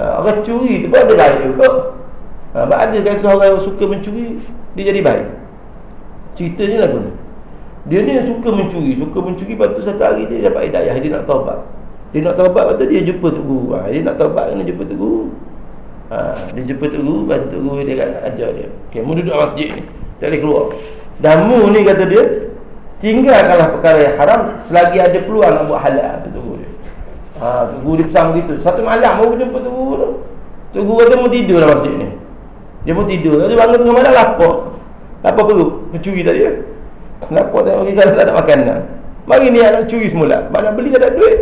ha, Orang curi tu pun ada baik juga. Ha, Ada kan seorang yang suka mencuri Dia jadi baik. Ceritanya lah tu Dia ni suka mencuri Suka mencuri Lepas tu satu hari dia dapat hidayah Dia nak taubat. Dia nak taubat Lepas tu dia jumpa Tuk Guru. Ha, Dia nak taubat Kena jumpa Tuk Guru. Ha, Dia jumpa Tuk Guru Lepas tu Tuk Guru dia kata Ajar dia. Okay, Mu duduk masjid ni. Tak boleh keluar. Dan mu ni kata dia Tinggalkanlah perkara yang haram Selagi ada peluang nak buat halal Tuk Guru dia ha, Tuk Guru dia pesan begitu. Satu malam Mu jumpa Guru tu. Guru kata mu tidur dalam masjid ni. Dia pun tidur. Dia bangun tengah malam lapar. Lapar perut. Mencuri tadi Lapar tengok kita tak ada makanan Mari ni nak curi semula. Mana beli tak ada duit?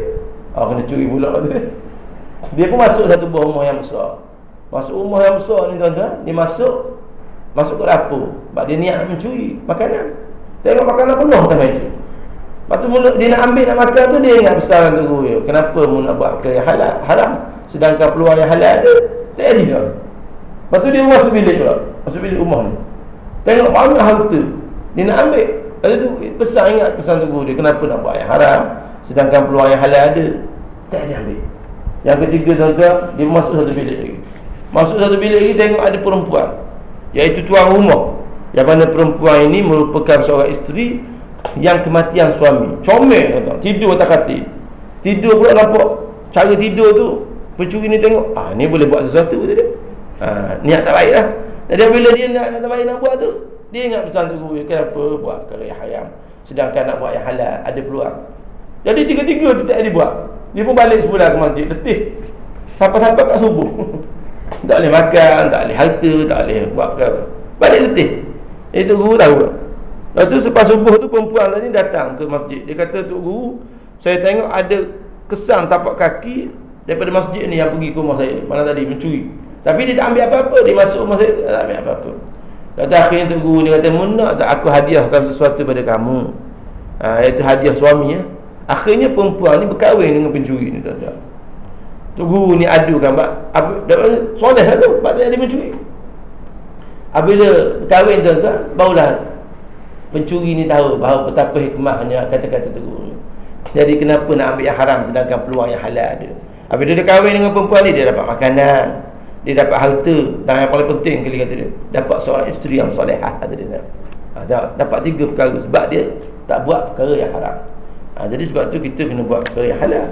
Ah kena curi pula tu. Dia pun masuk satu buah rumah yang besar. Masuk rumah yang besar ni tuan-tuan. Dia masuk. Masuk ke dapur. Sebab dia niat nak mencuri makanan. Tengok makanan penuh atas meja Lepas tu dia nak ambil nak makan tu Dia ingat besaran tu ya. Kenapa mu nak buat ke halal, haram. Sedangkan peluang yang halal ada Tak ada Lepas tu dia masuk bilik pula Masuk bilik rumah ni. Tengok banyak harta Dia nak ambil. Lepas tu pesan ingat pesan tu dia Kenapa nak buat yang haram? Sedangkan peluang yang halal ada Tak ada ambil. Yang ketiga tuan-tuan Dia masuk satu bilik lagi. Masuk satu bilik lagi tengok ada perempuan Iaitu tuan rumah. Yang mana perempuan ini merupakan seorang isteri Yang kematian suami Comel tuan Tidur atas katil Tidur pula nampak Cara tidur tu Pencuri ni tengok Ah ni boleh buat sesuatu tu dia ha, Niat tak baik lah jadi bila dia nak nak terbaik nak buat tu, dia ingat pesan tu guru, kenapa buat yang haram. Sedangkan nak buat yang halal ada peluang. Jadi tiga-tiga tu tak ada buat. Dia pun balik sebulan ke masjid, letih. Sampai-sampai kat subuh. tak boleh makan, tak boleh harta, tak boleh buat apa. Balik letih. Itu guru tahu. Lepas tu selepas subuh tu perempuan tadi datang ke masjid. Dia kata, Tuk Guru, saya tengok ada kesan tapak kaki daripada masjid ni yang pergi ke rumah saya. Mana tadi, mencuri. Tapi dia tak ambil apa-apa Dia masuk rumah saya Tak ambil apa-apa Kata akhirnya tu guru dia kata Munak tak aku hadiahkan sesuatu pada kamu ha, Iaitu hadiah suami ya. Akhirnya perempuan ni berkahwin dengan pencuri ni tuan-tuan Tu guru ni adu kan apa, Soleh lah tu Sebab dia mencuri Apabila berkahwin tuan-tuan Barulah Pencuri ni tahu bahawa betapa hikmahnya Kata-kata tu Jadi kenapa nak ambil yang haram Sedangkan peluang yang halal ada? Apabila dia kahwin dengan perempuan ni Dia dapat makanan dia dapat harta. Dan yang paling penting kali kata dia dapat seorang isteri yang solehah kata dia ha, dapat tiga perkara sebab dia tak buat perkara yang haram. Ha, jadi sebab tu kita kena buat perkara yang halal